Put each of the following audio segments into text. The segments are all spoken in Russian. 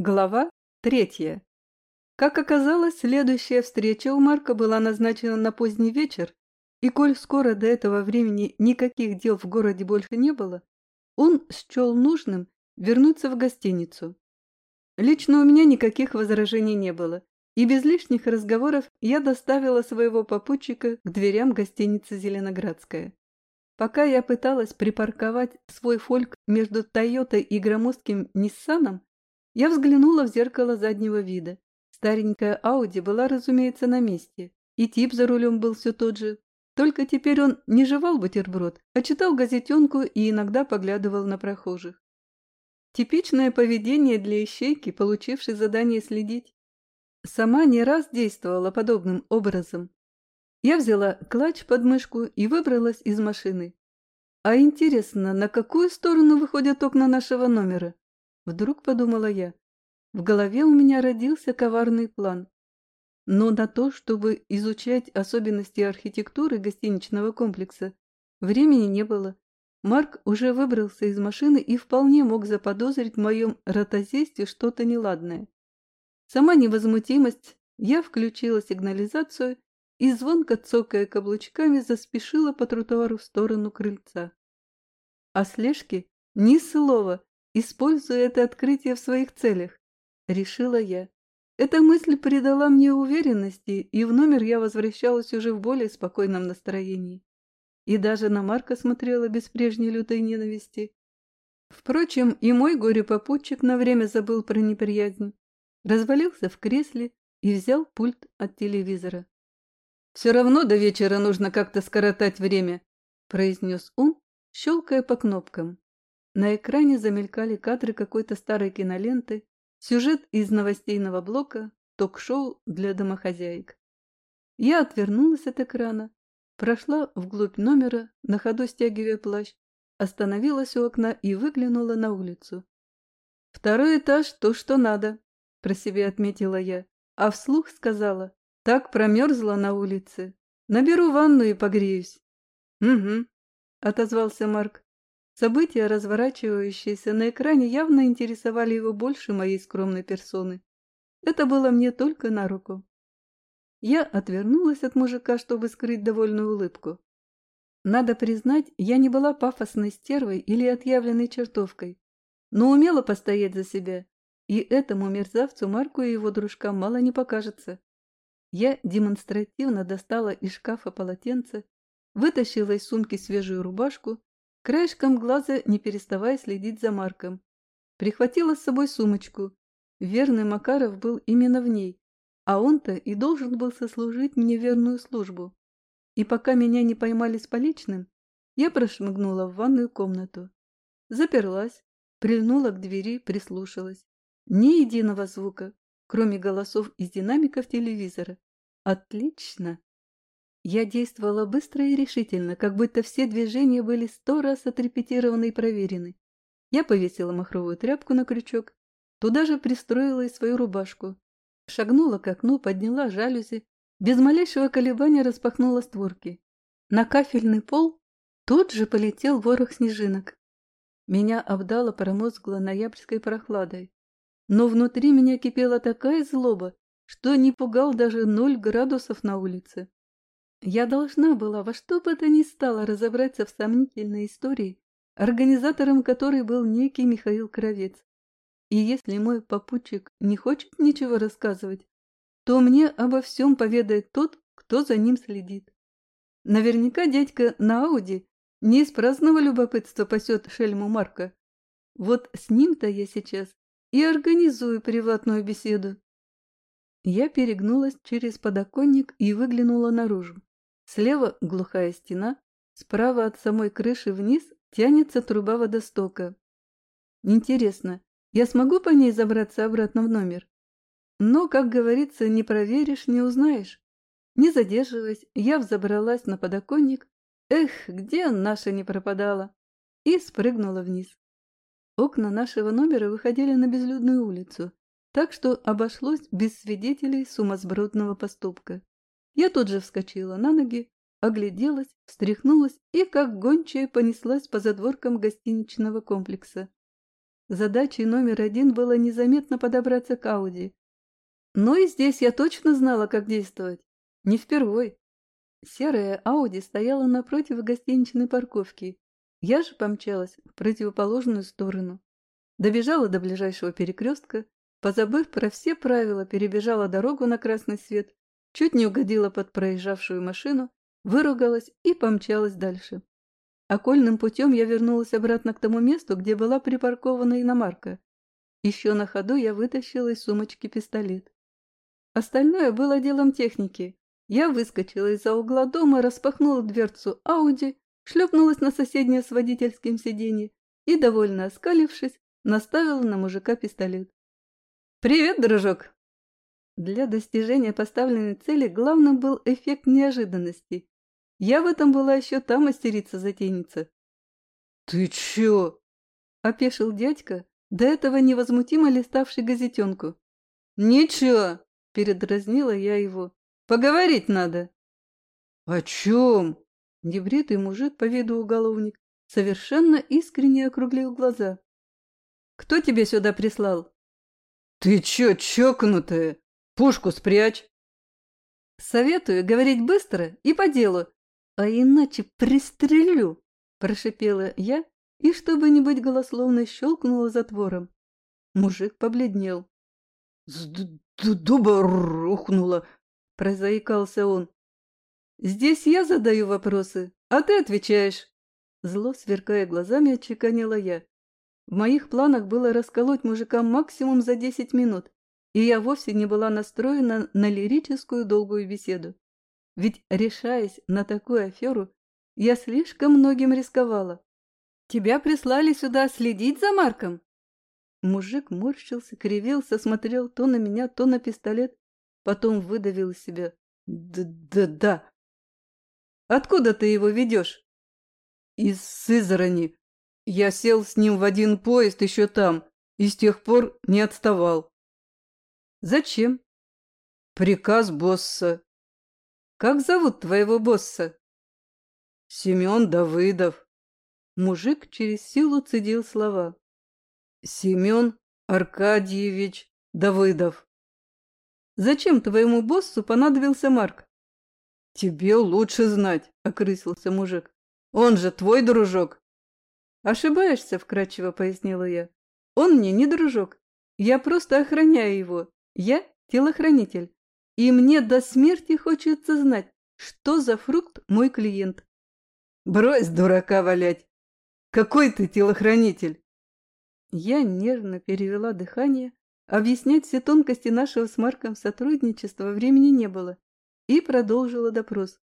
Глава третья. Как оказалось, следующая встреча у Марка была назначена на поздний вечер, и коль скоро до этого времени никаких дел в городе больше не было, он счел нужным вернуться в гостиницу. Лично у меня никаких возражений не было, и без лишних разговоров я доставила своего попутчика к дверям гостиницы «Зеленоградская». Пока я пыталась припарковать свой фольк между Тойотой и громоздким Ниссаном, я взглянула в зеркало заднего вида. Старенькая Ауди была, разумеется, на месте, и тип за рулем был все тот же. Только теперь он не жевал бутерброд, а читал газетенку и иногда поглядывал на прохожих. Типичное поведение для ищейки, получившей задание следить. Сама не раз действовала подобным образом. Я взяла клатч под мышку и выбралась из машины. А интересно, на какую сторону выходят окна нашего номера? Вдруг подумала я. В голове у меня родился коварный план. Но на то, чтобы изучать особенности архитектуры гостиничного комплекса, времени не было. Марк уже выбрался из машины и вполне мог заподозрить в моем ротозесте что-то неладное. Сама невозмутимость, я включила сигнализацию и, звонко цокая каблучками, заспешила по тротуару в сторону крыльца. О слежке ни слова, используя это открытие в своих целях, решила я. Эта мысль придала мне уверенности, и в номер я возвращалась уже в более спокойном настроении. И даже на Марка смотрела без прежней лютой ненависти. Впрочем, и мой горе-попутчик на время забыл про неприязнь, развалился в кресле и взял пульт от телевизора. «Все равно до вечера нужно как-то скоротать время», – произнес он, щелкая по кнопкам. На экране замелькали кадры какой-то старой киноленты, сюжет из новостейного блока, ток-шоу для домохозяек. Я отвернулась от экрана, прошла вглубь номера, на ходу стягивая плащ, остановилась у окна и выглянула на улицу. «Второй этаж – то, что надо», – про себя отметила я, а вслух сказала, «так промерзла на улице. Наберу ванну и погреюсь». «Угу», – отозвался Марк. События, разворачивающиеся на экране, явно интересовали его больше моей скромной персоны. Это было мне только на руку. Я отвернулась от мужика, чтобы скрыть довольную улыбку. Надо признать, я не была пафосной стервой или отъявленной чертовкой, но умела постоять за себя, и этому мерзавцу Марку и его дружкам мало не покажется. Я демонстративно достала из шкафа полотенце, вытащила из сумки свежую рубашку Краешком глаза, не переставая следить за Марком. Прихватила с собой сумочку. Верный Макаров был именно в ней, а он-то и должен был сослужить мне верную службу. И пока меня не поймали с поличным, я прошмыгнула в ванную комнату. Заперлась, прильнула к двери, прислушалась. Ни единого звука, кроме голосов из динамиков телевизора. Отлично! Я действовала быстро и решительно, как будто все движения были сто раз отрепетированы и проверены. Я повесила махровую тряпку на крючок, туда же пристроила и свою рубашку. Шагнула к окну, подняла жалюзи, без малейшего колебания распахнула створки. На кафельный пол тут же полетел ворох снежинок. Меня обдало промозгло ноябрьской прохладой. Но внутри меня кипела такая злоба, что не пугал даже ноль градусов на улице. Я должна была во что бы то ни стало разобраться в сомнительной истории, организатором которой был некий Михаил Кровец. И если мой попутчик не хочет ничего рассказывать, то мне обо всем поведает тот, кто за ним следит. Наверняка дядька на Ауди не из праздного любопытства пасет шельму Марка. Вот с ним-то я сейчас и организую приватную беседу. Я перегнулась через подоконник и выглянула наружу. Слева глухая стена, справа от самой крыши вниз тянется труба водостока. Интересно, я смогу по ней забраться обратно в номер? Но, как говорится, не проверишь, не узнаешь. Не задерживаясь, я взобралась на подоконник. Эх, где наша не пропадала? И спрыгнула вниз. Окна нашего номера выходили на безлюдную улицу, так что обошлось без свидетелей сумасбродного поступка. Я тут же вскочила на ноги, огляделась, встряхнулась и, как гончая, понеслась по задворкам гостиничного комплекса. Задачей номер один было незаметно подобраться к Ауди. Но и здесь я точно знала, как действовать. Не впервой. Серая Ауди стояла напротив гостиничной парковки. Я же помчалась в противоположную сторону. Добежала до ближайшего перекрестка, позабыв про все правила, перебежала дорогу на красный свет, чуть не угодила под проезжавшую машину, выругалась и помчалась дальше. Окольным путем я вернулась обратно к тому месту, где была припаркована иномарка. Еще на ходу я вытащила из сумочки пистолет. Остальное было делом техники. Я выскочила из-за угла дома, распахнула дверцу Ауди, шлепнулась на соседнее с водительским сиденье и, довольно оскалившись, наставила на мужика пистолет. «Привет, дружок!» Для достижения поставленной цели главным был эффект неожиданности. Я в этом была еще та мастерица-затейница. «Ты чё?» — опешил дядька, до этого невозмутимо листавший газетенку. «Ничего!» — передразнила я его. «Поговорить надо!» «О чем?» — небритый мужик по виду уголовник совершенно искренне округлил глаза. «Кто тебе сюда прислал?» «Ты чё, чокнутая? Пушку спрячь!» «Советую говорить быстро и по делу, а иначе пристрелю!» – прошипела я и, чтобы не быть голословной, щелкнула затвором. Мужик побледнел. «С дуба рухнула!» – прозаикался он. «Здесь я задаю вопросы, а ты отвечаешь!» Зло, сверкая глазами, отчеканила я. В моих планах было расколоть мужика максимум за десять минут, и я вовсе не была настроена на лирическую долгую беседу. Ведь, решаясь на такую аферу, я слишком многим рисковала. Тебя прислали сюда следить за Марком? Мужик морщился, кривился, смотрел то на меня, то на пистолет, потом выдавил себя. Да-да-да. Откуда ты его ведешь? Из Сызрани. Я сел с ним в один поезд еще там и с тех пор не отставал. Зачем? Приказ босса. Как зовут твоего босса? Семен Давыдов. Мужик через силу цедил слова. Семен Аркадьевич Давыдов. Зачем твоему боссу понадобился Марк? Тебе лучше знать, окрысился мужик. Он же твой дружок. Ошибаешься, вкратчиво пояснила я. Он мне не дружок. Я просто охраняю его. Я телохранитель и мне до смерти хочется знать, что за фрукт мой клиент. Брось дурака валять! Какой ты телохранитель? Я нервно перевела дыхание, объяснять все тонкости нашего с Марком сотрудничества времени не было, и продолжила допрос.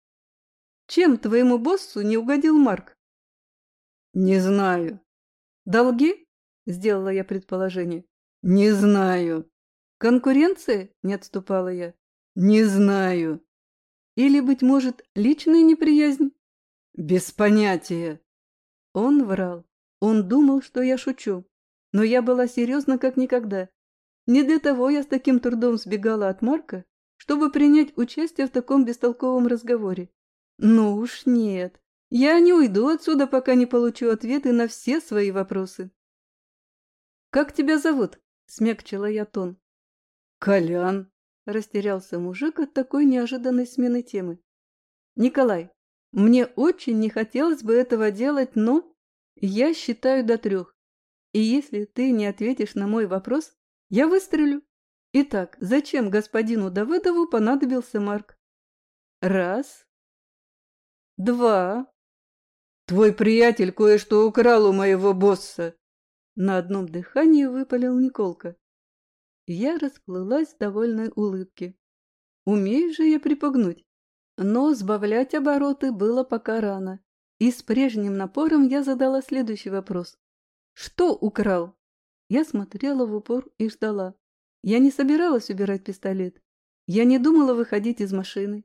Чем твоему боссу не угодил Марк? Не знаю. Долги? Сделала я предположение. Не знаю. Конкуренция? Не отступала я. Не знаю. Или, быть может, личная неприязнь? Без понятия. Он врал. Он думал, что я шучу. Но я была серьезна как никогда. Не для того я с таким трудом сбегала от Марка, чтобы принять участие в таком бестолковом разговоре. Ну уж нет. Я не уйду отсюда, пока не получу ответы на все свои вопросы. «Как тебя зовут?» – смягчила я тон. «Колян», Растерялся мужик от такой неожиданной смены темы. «Николай, мне очень не хотелось бы этого делать, но я считаю до трех. И если ты не ответишь на мой вопрос, я выстрелю. Итак, зачем господину Давыдову понадобился Марк? Раз. Два. Твой приятель кое-что украл у моего босса. На одном дыхании выпалил Николка. Я расплылась в довольной улыбке. Умею же я припугнуть. Но сбавлять обороты было пока рано. И с прежним напором я задала следующий вопрос. «Что украл?» Я смотрела в упор и ждала. Я не собиралась убирать пистолет. Я не думала выходить из машины.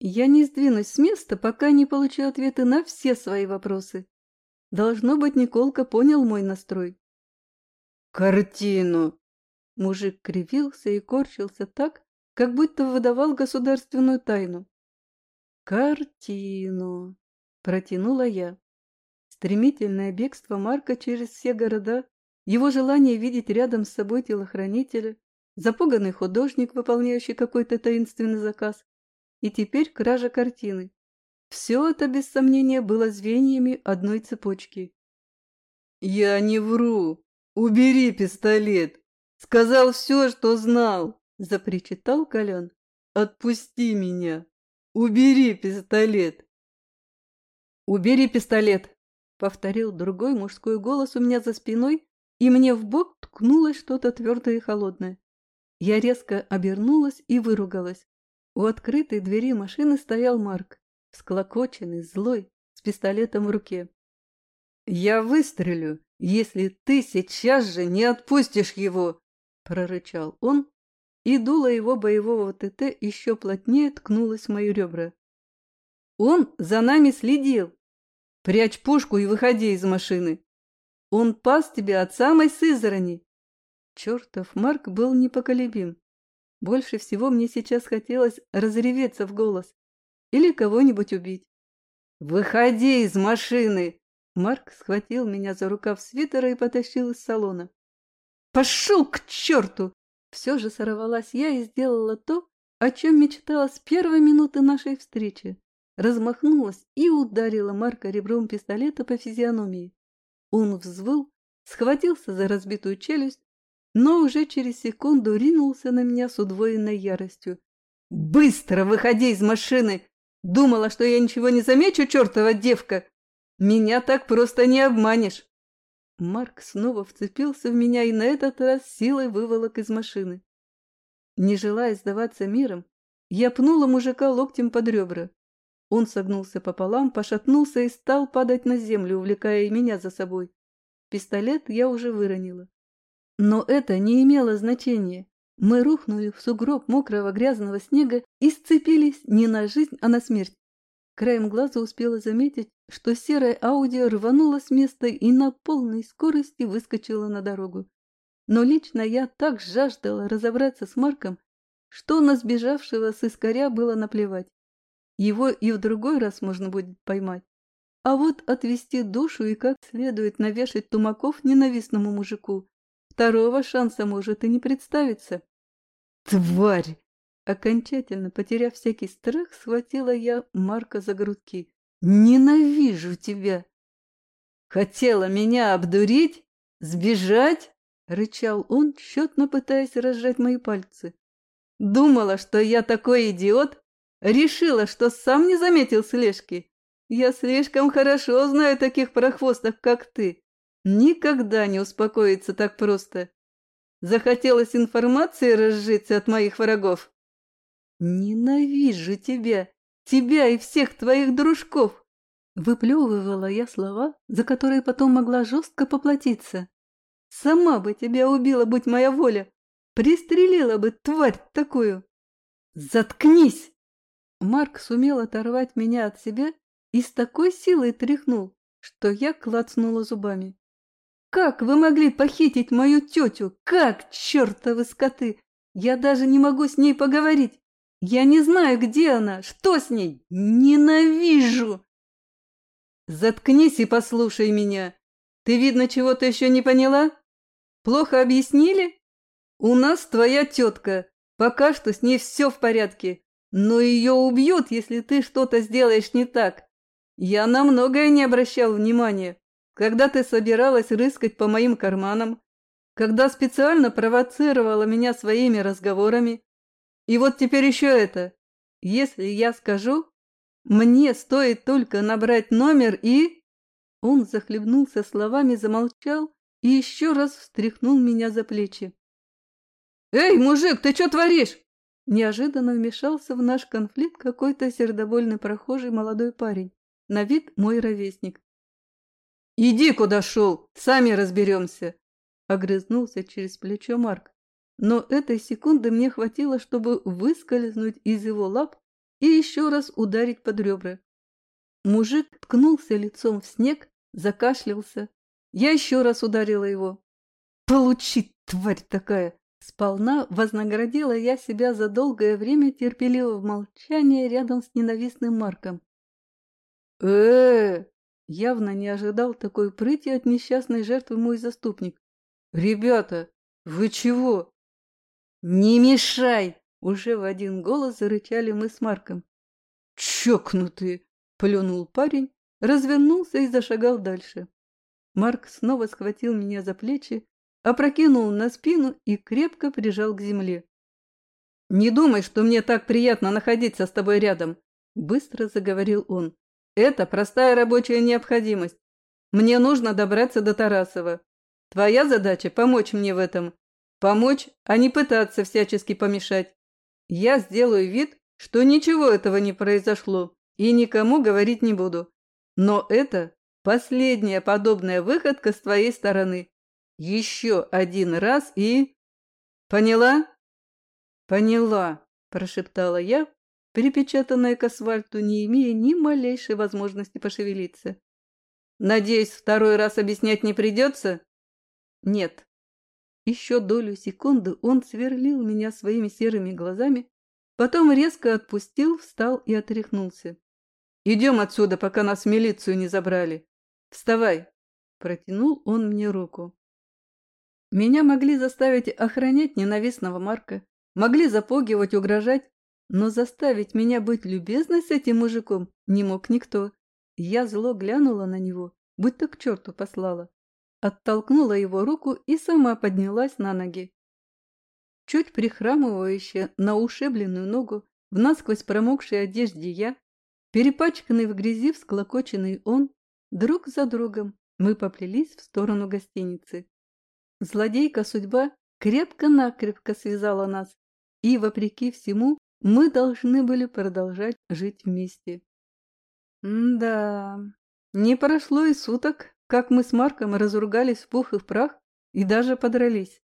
Я не сдвинусь с места, пока не получу ответы на все свои вопросы. Должно быть, Николка понял мой настрой. «Картину!» Мужик кривился и корчился так, как будто выдавал государственную тайну. «Картину!» – протянула я. Стремительное бегство Марка через все города его желание видеть рядом с собой телохранителя, запуганный художник, выполняющий какой-то таинственный заказ, и теперь кража картины. Все это, без сомнения, было звеньями одной цепочки. «Я не вру! Убери пистолет! Сказал все, что знал!» – запричитал Колян. «Отпусти меня! Убери пистолет!» «Убери пистолет!» – повторил другой мужской голос у меня за спиной, и мне в бок ткнулось что-то твердое и холодное. Я резко обернулась и выругалась. У открытой двери машины стоял Марк, всклокоченный, злой, с пистолетом в руке. «Я выстрелю, если ты сейчас же не отпустишь его!» – прорычал он, и дуло его боевого ТТ еще плотнее ткнулось в мои ребра. «Он за нами следил! Прячь пушку и выходи из машины! Он пас тебя от самой Сызрани!» Чертов Марк был непоколебим. Больше всего мне сейчас хотелось разреветься в голос или кого-нибудь убить. «Выходи из машины!» Марк схватил меня за рукав свитера и потащил из салона. «Пошел к черту!» Все же сорвалась я и сделала то, о чем мечтала с первой минуты нашей встречи. Размахнулась и ударила Марка ребром пистолета по физиономии. Он взвыл, схватился за разбитую челюсть, но уже через секунду ринулся на меня с удвоенной яростью. «Быстро выходи из машины! Думала, что я ничего не замечу, чертова девка! Меня так просто не обманешь!» Марк снова вцепился в меня и на этот раз силой выволок из машины. Не желая сдаваться миром, я пнула мужика локтем под ребра. Он согнулся пополам, пошатнулся и стал падать на землю, увлекая и меня за собой. Пистолет я уже выронила. Но это не имело значения. Мы рухнули в сугроб мокрого грязного снега и сцепились не на жизнь, а на смерть. Краем глаза успела заметить, что серая Ауди рванула с места и на полной скорости выскочила на дорогу. Но лично я так жаждала разобраться с Марком, что на сбежавшего с искоря было наплевать. Его и в другой раз можно будет поймать. А вот отвести душу и как следует навешать тумаков ненавистному мужику Второго шанса может и не представиться. Тварь! Окончательно потеряв всякий страх, схватила я Марка за грудки. Ненавижу тебя! Хотела меня обдурить? Сбежать? Рычал он, тщетно пытаясь разжать мои пальцы. Думала, что я такой идиот? Решила, что сам не заметил слежки? Я слишком хорошо знаю таких прохвостов, как ты. Никогда не успокоится так просто. Захотелось информации разжиться от моих врагов. Ненавижу тебя, тебя и всех твоих дружков. Выплевывала я слова, за которые потом могла жестко поплатиться. Сама бы тебя убила, будь моя воля. Пристрелила бы, тварь такую. Заткнись! Марк сумел оторвать меня от себя и с такой силой тряхнул, что я клацнула зубами. Как вы могли похитить мою тетю? Как, чертовы скоты? Я даже не могу с ней поговорить. Я не знаю, где она, что с ней. Ненавижу. Заткнись и послушай меня. Ты, видно, чего-то еще не поняла? Плохо объяснили? У нас твоя тетка. Пока что с ней все в порядке. Но ее убьют, если ты что-то сделаешь не так. Я на многое не обращал внимания когда ты собиралась рыскать по моим карманам, когда специально провоцировала меня своими разговорами. И вот теперь еще это. Если я скажу, мне стоит только набрать номер и...» Он захлебнулся словами, замолчал и еще раз встряхнул меня за плечи. «Эй, мужик, ты что творишь?» Неожиданно вмешался в наш конфликт какой-то сердобольный прохожий молодой парень, на вид мой ровесник. «Иди, куда шел, сами разберемся!» Огрызнулся через плечо Марк. Но этой секунды мне хватило, чтобы выскользнуть из его лап и еще раз ударить под ребра. Мужик ткнулся лицом в снег, закашлялся. Я еще раз ударила его. «Получи, тварь такая!» Сполна вознаградила я себя за долгое время терпеливого молчания рядом с ненавистным Марком. э, -э, Явно не ожидал такой прыти от несчастной жертвы мой заступник. «Ребята, вы чего?» «Не мешай!» — уже в один голос зарычали мы с Марком. «Чокнутые!» — плюнул парень, развернулся и зашагал дальше. Марк снова схватил меня за плечи, опрокинул на спину и крепко прижал к земле. «Не думай, что мне так приятно находиться с тобой рядом», — быстро заговорил он. «Это простая рабочая необходимость. Мне нужно добраться до Тарасова. Твоя задача – помочь мне в этом. Помочь, а не пытаться всячески помешать. Я сделаю вид, что ничего этого не произошло и никому говорить не буду. Но это последняя подобная выходка с твоей стороны. Еще один раз и... Поняла? Поняла, прошептала я, припечатанная к асфальту, не имея ни малейшей возможности пошевелиться. Надеюсь, второй раз объяснять не придется? Нет. Еще долю секунды он сверлил меня своими серыми глазами, потом резко отпустил, встал и отряхнулся. «Идем отсюда, пока нас в милицию не забрали. Вставай!» Протянул он мне руку. Меня могли заставить охранять ненавистного Марка, могли запугивать, угрожать, но заставить меня быть любезной с этим мужиком не мог никто. Я зло глянула на него, будто к черту послала. Оттолкнула его руку и сама поднялась на ноги. Чуть прихрамывающая на ушибленную ногу, в насквозь промокшей одежде я, перепачканный в грязи всклокоченный он, друг за другом мы поплелись в сторону гостиницы. Злодейка судьба крепко-накрепко связала нас, и, вопреки всему, мы должны были продолжать жить вместе. М да, не прошло и суток, как мы с Марком разругались в пух и в прах и даже подрались.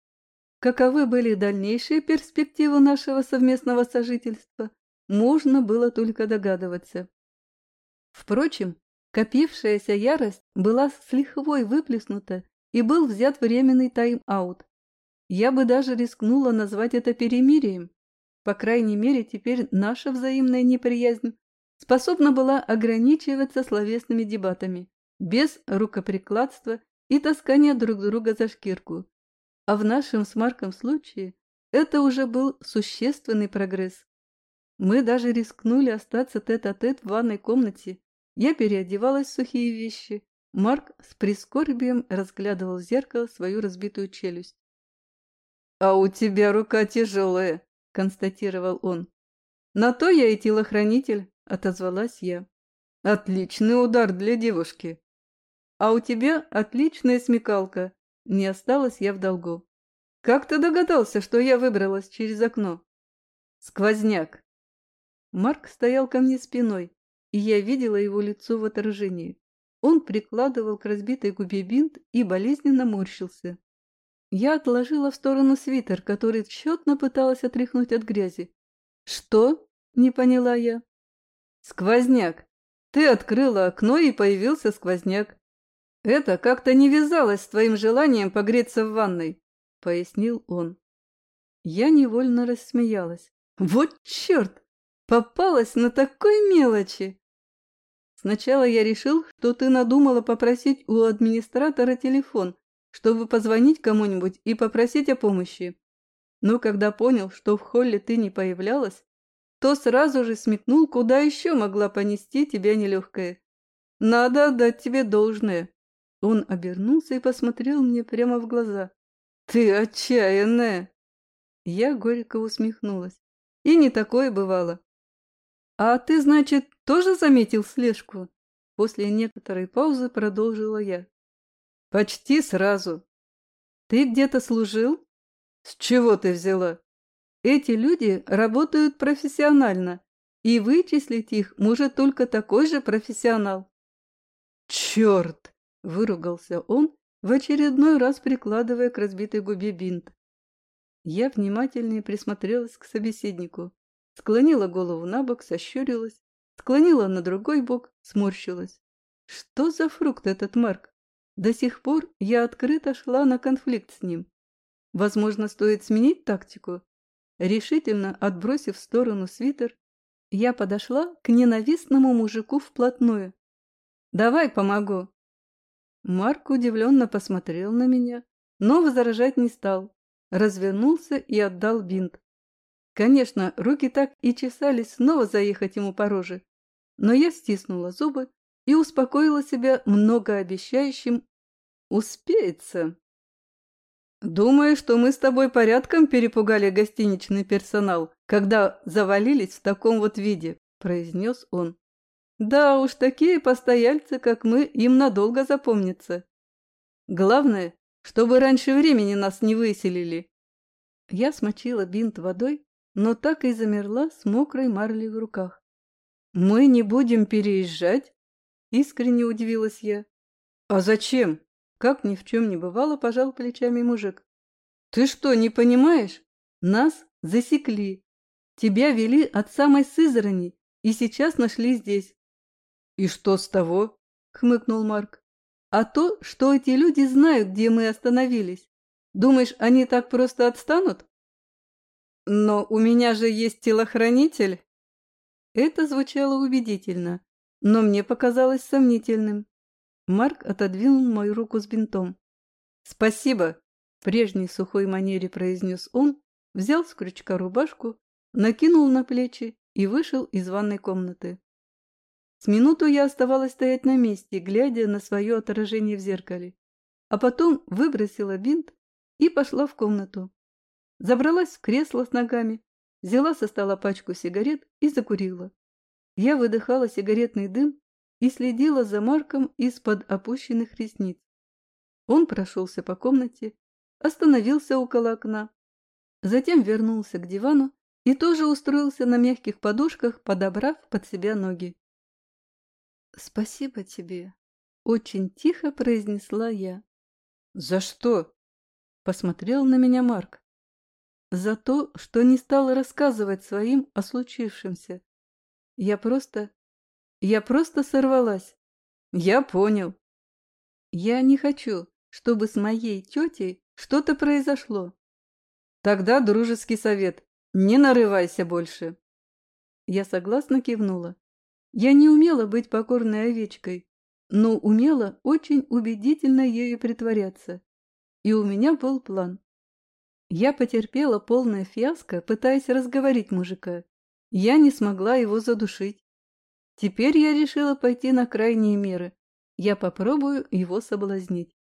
Каковы были дальнейшие перспективы нашего совместного сожительства, можно было только догадываться. Впрочем, копившаяся ярость была с лихвой выплеснута и был взят временный тайм-аут. Я бы даже рискнула назвать это перемирием. По крайней мере, теперь наша взаимная неприязнь способна была ограничиваться словесными дебатами, без рукоприкладства и таскания друг друга за шкирку. А в нашем с Марком случае это уже был существенный прогресс. Мы даже рискнули остаться тет-а-тет -тет в ванной комнате. Я переодевалась в сухие вещи. Марк с прискорбием разглядывал в зеркало свою разбитую челюсть. «А у тебя рука тяжелая», — констатировал он. «На то я и телохранитель», — отозвалась я. «Отличный удар для девушки». «А у тебя отличная смекалка», — не осталась я в долгу. «Как ты догадался, что я выбралась через окно?» «Сквозняк». Марк стоял ко мне спиной, и я видела его лицо в отражении. Он прикладывал к разбитой губе бинт и болезненно морщился. Я отложила в сторону свитер, который тщетно пыталась отряхнуть от грязи. «Что?» — не поняла я. «Сквозняк. Ты открыла окно, и появился сквозняк. Это как-то не вязалось с твоим желанием погреться в ванной», — пояснил он. Я невольно рассмеялась. «Вот черт! Попалась на такой мелочи!» Сначала я решил, что ты надумала попросить у администратора телефон, чтобы позвонить кому-нибудь и попросить о помощи. Но когда понял, что в холле ты не появлялась, то сразу же смекнул, куда еще могла понести тебя нелегкое. Надо отдать тебе должное. Он обернулся и посмотрел мне прямо в глаза. Ты отчаянная! Я горько усмехнулась. И не такое бывало. А ты, значит, тоже заметил слежку? После некоторой паузы продолжила я. Почти сразу. Ты где-то служил? С чего ты взяла? Эти люди работают профессионально, и вычислить их может только такой же профессионал. «Черт!» – выругался он, в очередной раз прикладывая к разбитой губе бинт. Я внимательнее присмотрелась к собеседнику, склонила голову на бок, сощурилась, склонила на другой бок, сморщилась. Что за фрукт этот Марк? До сих пор я открыто шла на конфликт с ним. Возможно, стоит сменить тактику Решительно отбросив в сторону свитер, я подошла к ненавистному мужику вплотную. «Давай помогу!» Марк удивленно посмотрел на меня, но возражать не стал, развернулся и отдал бинт. Конечно, руки так и чесались снова заехать ему по роже, но я стиснула зубы и успокоила себя многообещающим «успеется». «Думаю, что мы с тобой порядком перепугали гостиничный персонал, когда завалились в таком вот виде», – произнес он. «Да уж, такие постояльцы, как мы, им надолго запомнятся. Главное, чтобы раньше времени нас не выселили». Я смочила бинт водой, но так и замерла с мокрой марлей в руках. «Мы не будем переезжать?» – искренне удивилась я. «А зачем?» Как ни в чем не бывало, пожал плечами мужик. «Ты что, не понимаешь? Нас засекли. Тебя вели от самой Сызрани и сейчас нашли здесь». «И что с того?» — хмыкнул Марк. «А то, что эти люди знают, где мы остановились. Думаешь, они так просто отстанут?» «Но у меня же есть телохранитель». Это звучало убедительно, но мне показалось сомнительным. Марк отодвинул мою руку с бинтом. «Спасибо!» – в прежней сухой манере произнес он, взял с крючка рубашку, накинул на плечи и вышел из ванной комнаты. С минуту я оставалась стоять на месте, глядя на свое отражение в зеркале, а потом выбросила бинт и пошла в комнату. Забралась в кресло с ногами, взяла со стола пачку сигарет и закурила. Я выдыхала сигаретный дым и следила за Марком из-под опущенных ресниц. Он прошелся по комнате, остановился около окна, затем вернулся к дивану и тоже устроился на мягких подушках, подобрав под себя ноги. «Спасибо тебе», — очень тихо произнесла я. «За что?» — посмотрел на меня Марк. «За то, что не стал рассказывать своим о случившемся. Я просто я просто сорвалась. Я понял. Я не хочу, чтобы с моей тетей что-то произошло. Тогда дружеский совет. Не нарывайся больше. Я согласно кивнула. Я не умела быть покорной овечкой, но умела очень убедительно ею притворяться. И у меня был план. Я потерпела полное фиаско, пытаясь разговорить мужика. Я не смогла его задушить. Теперь я решила пойти на крайние меры. Я попробую его соблазнить.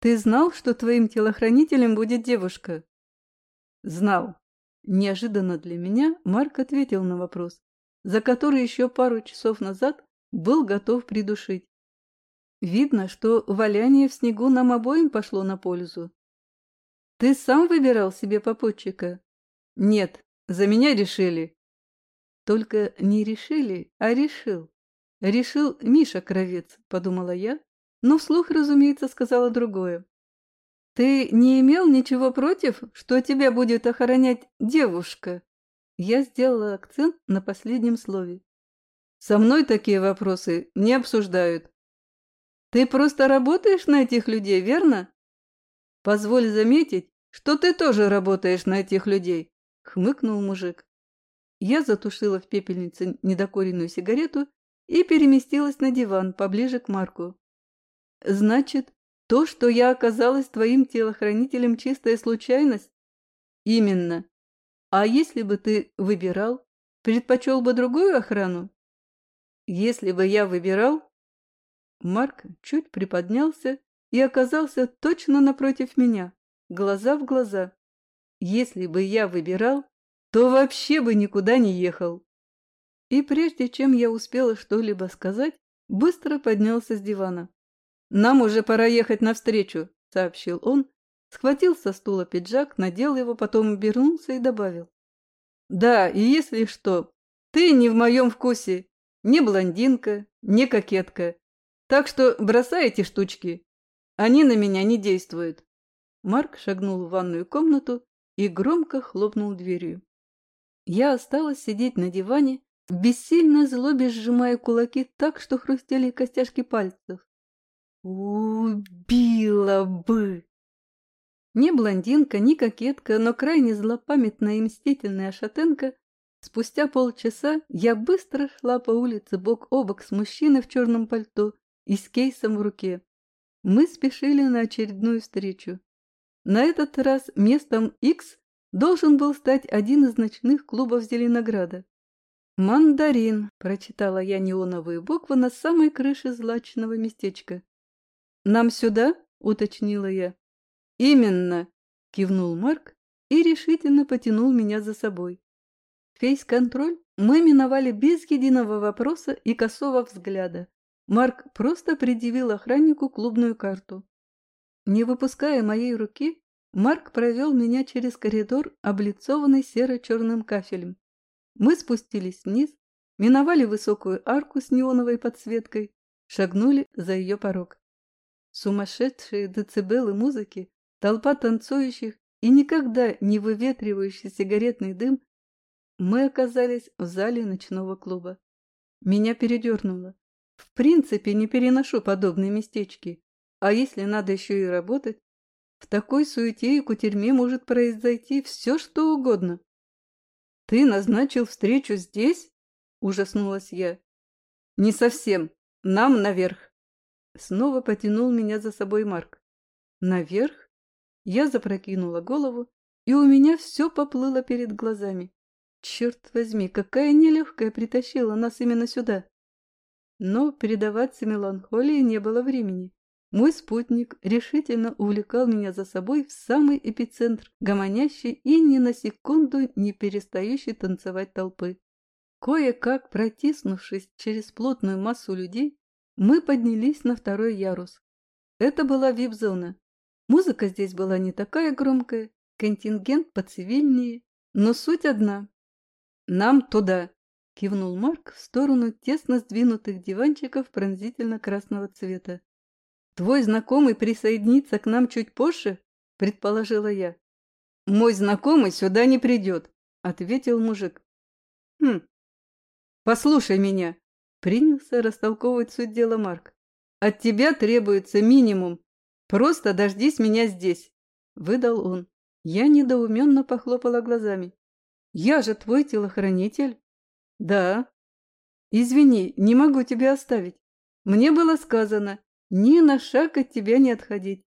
«Ты знал, что твоим телохранителем будет девушка?» «Знал». Неожиданно для меня Марк ответил на вопрос, за который еще пару часов назад был готов придушить. Видно, что валяние в снегу нам обоим пошло на пользу. «Ты сам выбирал себе попутчика?» «Нет, за меня решили», только не решили, а решил. Решил Миша Кровец, подумала я, но вслух, разумеется, сказала другое. Ты не имел ничего против, что тебя будет охранять девушка? Я сделала акцент на последнем слове. Со мной такие вопросы не обсуждают. Ты просто работаешь на этих людей, верно? Позволь заметить, что ты тоже работаешь на этих людей, хмыкнул мужик. Я затушила в пепельнице недокуренную сигарету и переместилась на диван поближе к Марку. «Значит, то, что я оказалась твоим телохранителем, чистая случайность?» «Именно. А если бы ты выбирал, предпочел бы другую охрану?» «Если бы я выбирал...» Марк чуть приподнялся и оказался точно напротив меня, глаза в глаза. «Если бы я выбирал, то вообще бы никуда не ехал. И прежде чем я успела что-либо сказать, быстро поднялся с дивана. «Нам уже пора ехать навстречу», — сообщил он, схватил со стула пиджак, надел его, потом обернулся и добавил. «Да, и если что, ты не в моем вкусе, не блондинка, не кокетка, так что бросай эти штучки, они на меня не действуют». Марк шагнул в ванную комнату и громко хлопнул дверью. Я осталась сидеть на диване, в бессильной злобе сжимая кулаки так, что хрустели костяшки пальцев. Убила бы! Ни блондинка, ни кокетка, но крайне злопамятная и мстительная шатенка, спустя полчаса я быстро шла по улице бок о бок с мужчиной в черном пальто и с кейсом в руке. мы спешили на очередную встречу. На этот раз местом X должен был стать один из ночных клубов Зеленограда. «Мандарин», — прочитала я неоновые буквы на самой крыше злачного местечка. «Нам сюда?» — уточнила я. «Именно», — кивнул Марк и решительно потянул меня за собой. Фейс-контроль мы миновали без единого вопроса и косого взгляда. Марк просто предъявил охраннику клубную карту. Не выпуская моей руки, Марк провел меня через коридор, облицованный серо-черным кафелем. Мы спустились вниз, миновали высокую арку с неоновой подсветкой, шагнули за ее порог. Сумасшедшие децибелы музыки, толпа танцующих и никогда не выветривающий сигаретный дым, мы оказались в зале ночного клуба. Меня передернуло. В принципе, не переношу подобные местечки, а если надо еще и работать, в такой суете и кутерьме может произойти все, что угодно. «Ты назначил встречу здесь?» – ужаснулась я. «Не совсем. Нам наверх». Снова потянул меня за собой Марк. «Наверх?» Я запрокинула голову, и у меня все поплыло перед глазами. Черт возьми, какая нелегкая притащила нас именно сюда. Но передаваться меланхолии не было времени. Мой спутник решительно увлекал меня за собой в самый эпицентр гомонящей и ни на секунду не перестающей танцевать толпы. Кое-как протиснувшись через плотную массу людей, мы поднялись на второй ярус. Это была вип-зона. Музыка здесь была не такая громкая, контингент поцивильнее, но суть одна. «Нам туда!» – кивнул Марк в сторону тесно сдвинутых диванчиков пронзительно-красного цвета. «Твой знакомый присоединится к нам чуть позже?» – предположила я. «Мой знакомый сюда не придет», – ответил мужик. «Хм, послушай меня», – принялся растолковывать суть дела Марк. «От тебя требуется минимум. Просто дождись меня здесь», – выдал он. Я недоуменно похлопала глазами. «Я же твой телохранитель». «Да». «Извини, не могу тебя оставить. Мне было сказано, ни на шаг от тебя не отходить.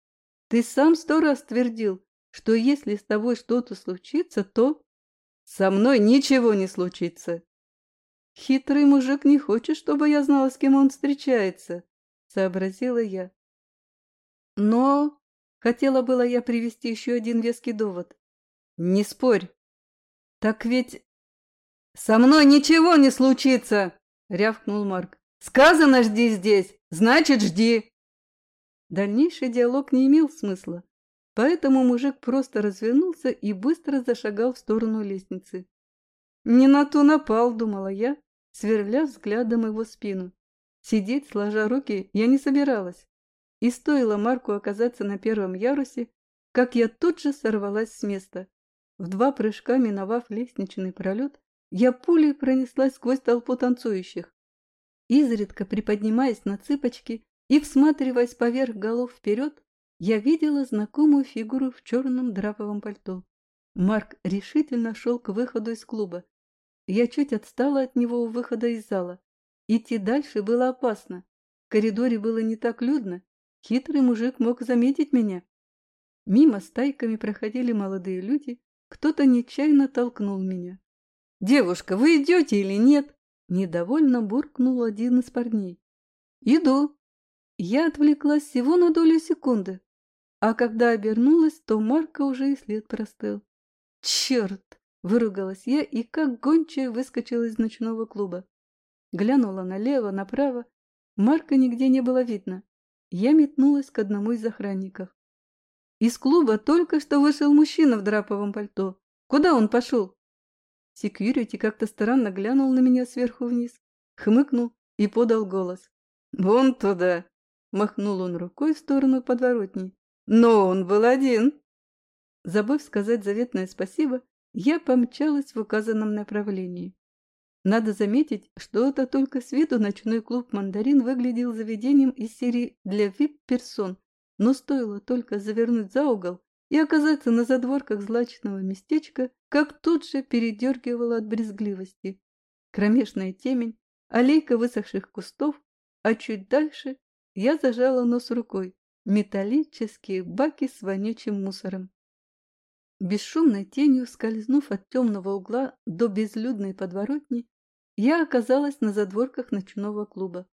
Ты сам сто раз твердил, что если с тобой что-то случится, то... Со мной ничего не случится. Хитрый мужик не хочет, чтобы я знала, с кем он встречается, сообразила я. Но... Хотела было я привести еще один веский довод. Не спорь. Так ведь... Со мной ничего не случится, рявкнул Марк. Сказано «жди здесь», значит «жди». Дальнейший диалог не имел смысла, поэтому мужик просто развернулся и быстро зашагал в сторону лестницы. «Не на то напал», — думала я, сверля взглядом его спину. Сидеть, сложа руки, я не собиралась. И стоило Марку оказаться на первом ярусе, как я тут же сорвалась с места. В два прыжка, миновав лестничный пролет, я пулей пронеслась сквозь толпу танцующих. Изредка приподнимаясь на цыпочки и всматриваясь поверх голов вперед, я видела знакомую фигуру в черном драповом пальто. Марк решительно шел к выходу из клуба. Я чуть отстала от него у выхода из зала. Идти дальше было опасно. В коридоре было не так людно. Хитрый мужик мог заметить меня. Мимо стайками проходили молодые люди. Кто-то нечаянно толкнул меня. «Девушка, вы идете или нет?» Недовольно буркнул один из парней. «Иду». Я отвлеклась всего на долю секунды, а когда обернулась, то Марка уже и след простыл. «Черт!» – выругалась я и как гончая выскочила из ночного клуба. Глянула налево, направо. Марка нигде не было видно. Я метнулась к одному из охранников. Из клуба только что вышел мужчина в драповом пальто. Куда он пошел? Секьюрити как-то странно глянул на меня сверху вниз, хмыкнул и подал голос. «Вон туда!» – махнул он рукой в сторону подворотни. «Но он был один!» Забыв сказать заветное спасибо, я помчалась в указанном направлении. Надо заметить, что это только с виду ночной клуб «Мандарин» выглядел заведением из серии для вип-персон, но стоило только завернуть за угол, и оказаться на задворках злачного местечка, как тут же передергивало от брезгливости. Кромешная темень, аллейка высохших кустов, а чуть дальше я зажала нос рукой. металлические баки с вонючим мусором. Бесшумной тенью, скользнув от темного угла до безлюдной подворотни, я оказалась на задворках ночного клуба.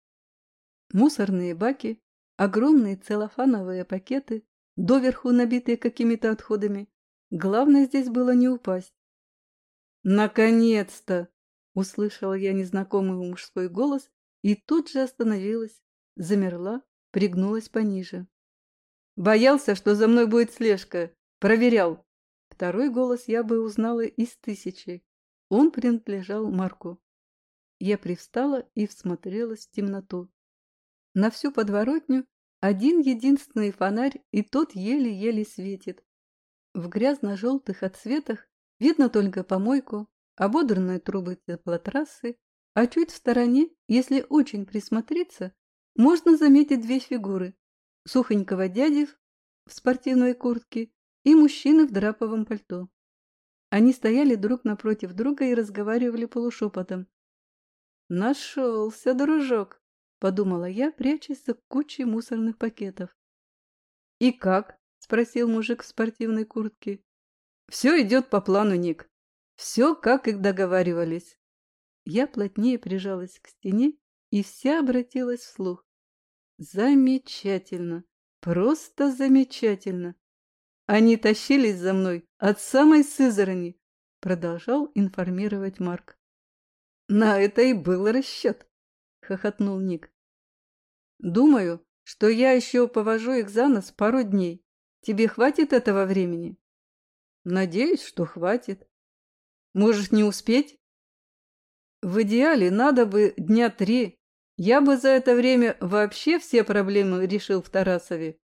Мусорные баки, огромные целлофановые пакеты, доверху набитые какими-то отходами. Главное здесь было не упасть. «Наконец-то!» — услышала я незнакомый мужской голос и тут же остановилась, замерла, пригнулась пониже. «Боялся, что за мной будет слежка. Проверял». Второй голос я бы узнала из тысячи. Он принадлежал Марку. Я привстала и всмотрелась в темноту. На всю подворотню один единственный фонарь, и тот еле-еле светит. В грязно-желтых отсветах видно только помойку, ободранные трубы теплотрассы, а чуть в стороне, если очень присмотреться, можно заметить две фигуры – сухонького дяди в спортивной куртке и мужчины в драповом пальто. Они стояли друг напротив друга и разговаривали полушепотом. «Нашелся, дружок!» подумала я, прячась за кучей мусорных пакетов. «И как?» – спросил мужик в спортивной куртке. «Все идет по плану, Ник. Все, как и договаривались». Я плотнее прижалась к стене и вся обратилась вслух. «Замечательно! Просто замечательно! Они тащились за мной от самой Сызрани!» – продолжал информировать Марк. «На это и был расчет!» – хохотнул Ник. Думаю, что я еще повожу их за нос пару дней. Тебе хватит этого времени? Надеюсь, что хватит. Можешь не успеть? В идеале надо бы дня три. Я бы за это время вообще все проблемы решил в Тарасове.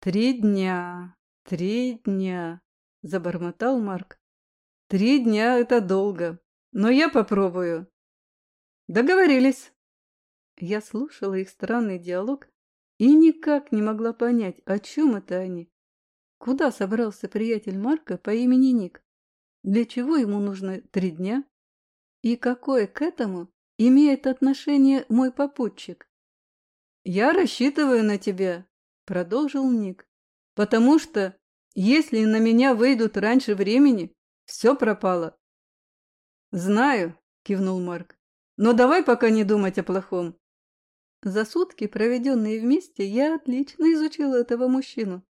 Три дня, три дня, забормотал Марк. Три дня – это долго, но я попробую. Договорились. Я слушала их странный диалог и никак не могла понять, о чем это они. Куда собрался приятель Марка по имени Ник? Для чего ему нужно три дня? И какое к этому имеет отношение мой попутчик? «Я рассчитываю на тебя», — продолжил Ник, «потому что, если на меня выйдут раньше времени, все пропало». «Знаю», — кивнул Марк, «но давай пока не думать о плохом. За сутки, проведенные вместе, я отлично изучила этого мужчину.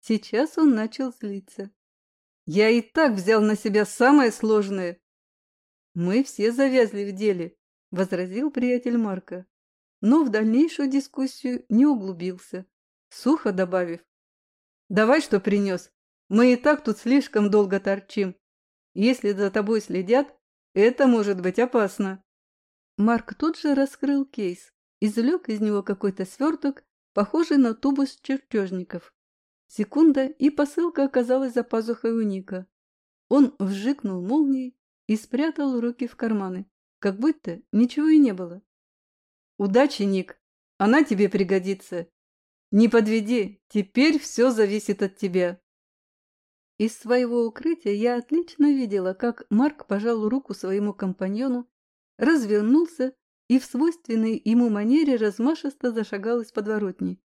Сейчас он начал злиться. Я и так взял на себя самое сложное. Мы все завязли в деле, возразил приятель Марка, но в дальнейшую дискуссию не углубился, сухо добавив. Давай, что принес. Мы и так тут слишком долго торчим. Если за тобой следят, это может быть опасно. Марк тут же раскрыл кейс извлек из него какой-то сверток, похожий на тубус чертежников. Секунда, и посылка оказалась за пазухой у Ника. Он вжикнул молнией и спрятал руки в карманы, как будто ничего и не было. «Удачи, Ник! Она тебе пригодится! Не подведи, теперь все зависит от тебя!» Из своего укрытия я отлично видела, как Марк пожал руку своему компаньону, развернулся и в свойственной ему манере размашисто зашагал из подворотни.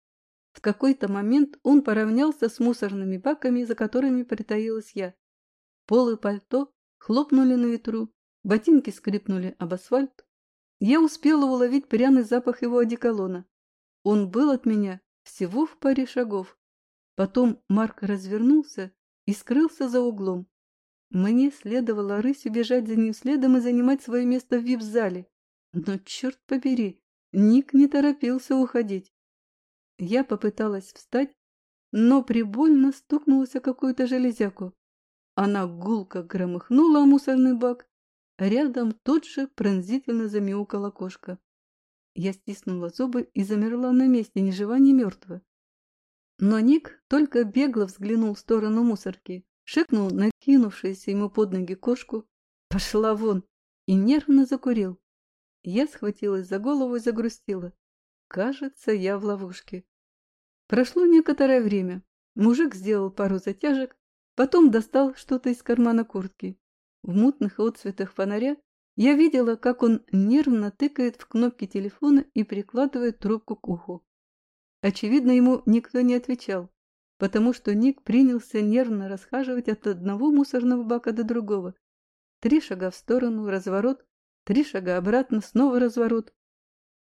В какой-то момент он поравнялся с мусорными баками, за которыми притаилась я. Полы пальто хлопнули на ветру, ботинки скрипнули об асфальт. Я успела уловить пряный запах его одеколона. Он был от меня всего в паре шагов. Потом Марк развернулся и скрылся за углом. Мне следовало рысью бежать за ним следом и занимать свое место в вип-зале. Но, черт побери, Ник не торопился уходить. Я попыталась встать, но прибольно стукнулась о какую-то железяку. Она гулко громыхнула о мусорный бак. Рядом тут же пронзительно замяукала кошка. Я стиснула зубы и замерла на месте, ни жива, ни мертва. Но Ник только бегло взглянул в сторону мусорки, шикнул накинувшуюся ему под ноги кошку, пошла вон и нервно закурил. Я схватилась за голову и загрустила. Кажется, я в ловушке. Прошло некоторое время. Мужик сделал пару затяжек, потом достал что-то из кармана куртки. В мутных отцветах фонаря я видела, как он нервно тыкает в кнопки телефона и прикладывает трубку к уху. Очевидно, ему никто не отвечал, потому что Ник принялся нервно расхаживать от одного мусорного бака до другого. Три шага в сторону, разворот, три шага обратно, снова разворот.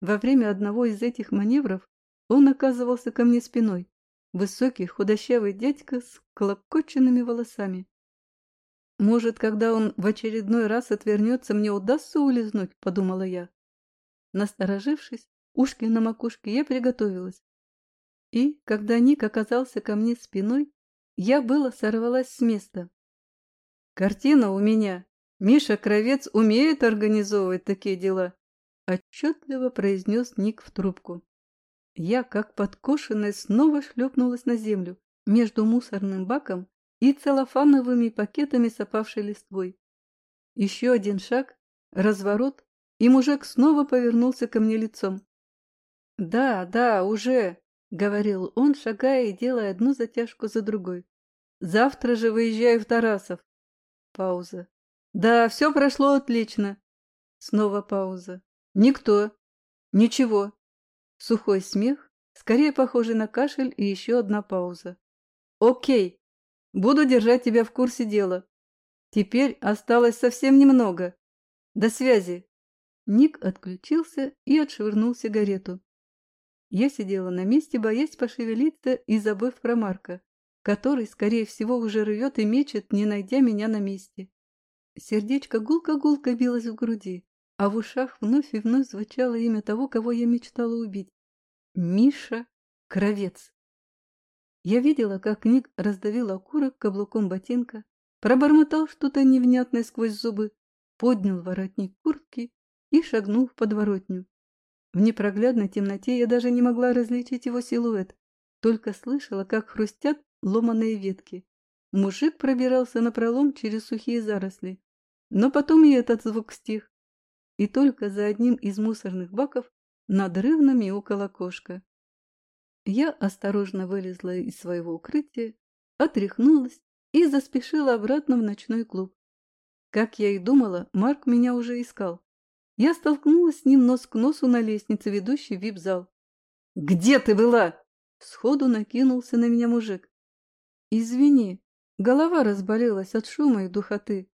Во время одного из этих маневров он оказывался ко мне спиной. Высокий, худощавый дядька с клокоченными волосами. «Может, когда он в очередной раз отвернется, мне удастся улизнуть?» – подумала я. Насторожившись, ушки на макушке, я приготовилась. И, когда Ник оказался ко мне спиной, я было сорвалась с места. «Картина у меня. Миша Кровец умеет организовывать такие дела», — отчетливо произнес Ник в трубку. Я, как подкошенная, снова шлепнулась на землю между мусорным баком и целлофановыми пакетами с опавшей листвой. Еще один шаг, разворот, и мужик снова повернулся ко мне лицом. «Да, да, уже!» — говорил он, шагая и делая одну затяжку за другой. «Завтра же выезжаю в Тарасов». Пауза. «Да, все прошло отлично». Снова пауза. «Никто. Ничего». Сухой смех, скорее похожий на кашель и еще одна пауза. «Окей. Буду держать тебя в курсе дела. Теперь осталось совсем немного. До связи». Ник отключился и отшвырнул сигарету. Я сидела на месте, боясь пошевелиться и забыв про Марка, который, скорее всего, уже рвет и мечет, не найдя меня на месте. Сердечко гулко-гулко билось в груди, а в ушах вновь и вновь звучало имя того, кого я мечтала убить. Миша Кровец. Я видела, как Ник раздавил окурок каблуком ботинка, пробормотал что-то невнятное сквозь зубы, поднял воротник куртки и шагнул в подворотню. В непроглядной темноте я даже не могла различить его силуэт, только слышала, как хрустят ломаные ветки. Мужик пробирался напролом через сухие заросли, но потом и этот звук стих. И только за одним из мусорных баков надрывно мяукала кошка. Я осторожно вылезла из своего укрытия, отряхнулась и заспешила обратно в ночной клуб. Как я и думала, Марк меня уже искал. Я столкнулась с ним нос к носу на лестнице, ведущей в вип-зал. «Где ты была?» Сходу накинулся на меня мужик. «Извини, голова разболелась от шума и духоты.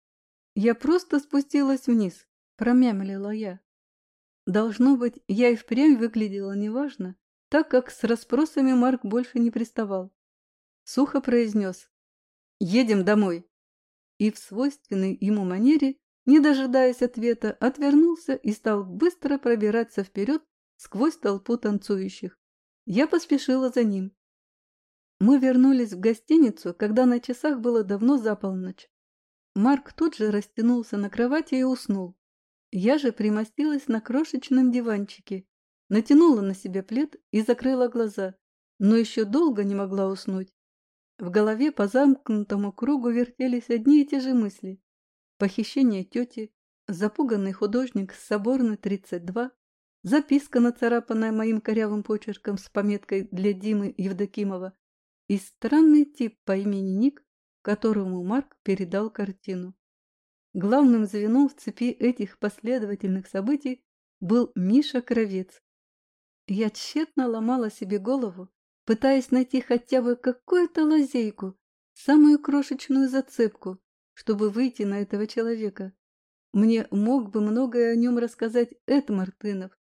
Я просто спустилась вниз», — промямлила я. Должно быть, я и впрямь выглядела неважно, так как с расспросами Марк больше не приставал. Сухо произнес «Едем домой» и в свойственной ему манере не дожидаясь ответа, отвернулся и стал быстро пробираться вперед сквозь толпу танцующих. Я поспешила за ним. Мы вернулись в гостиницу, когда на часах было давно за полночь. Марк тут же растянулся на кровати и уснул. Я же примостилась на крошечном диванчике, натянула на себя плед и закрыла глаза, но еще долго не могла уснуть. В голове по замкнутому кругу вертелись одни и те же мысли. Похищение тети, запуганный художник с Соборной 32, записка, нацарапанная моим корявым почерком с пометкой для Димы Евдокимова, и странный тип по имени Ник, которому Марк передал картину. Главным звеном в цепи этих последовательных событий был Миша Кровец. Я тщетно ломала себе голову, пытаясь найти хотя бы какую-то лазейку, самую крошечную зацепку, чтобы выйти на этого человека. Мне мог бы многое о нем рассказать Эд Мартынов,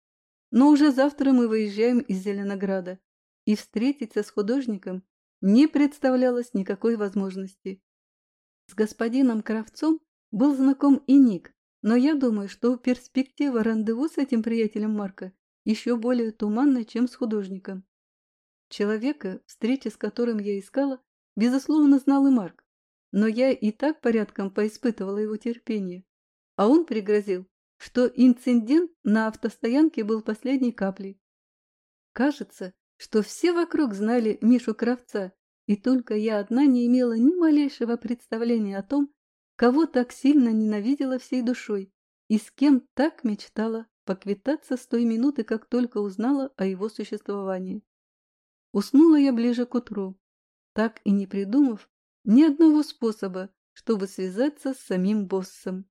но уже завтра мы выезжаем из Зеленограда, и встретиться с художником не представлялось никакой возможности. С господином Кравцом был знаком и Ник, но я думаю, что перспектива рандеву с этим приятелем Марка еще более туманна, чем с художником. Человека, встречи с которым я искала, безусловно, знал и Марк но я и так порядком поиспытывала его терпение. А он пригрозил, что инцидент на автостоянке был последней каплей. Кажется, что все вокруг знали Мишу Кравца, и только я одна не имела ни малейшего представления о том, кого так сильно ненавидела всей душой и с кем так мечтала поквитаться с той минуты, как только узнала о его существовании. Уснула я ближе к утру, так и не придумав, ни одного способа, чтобы связаться с самим боссом.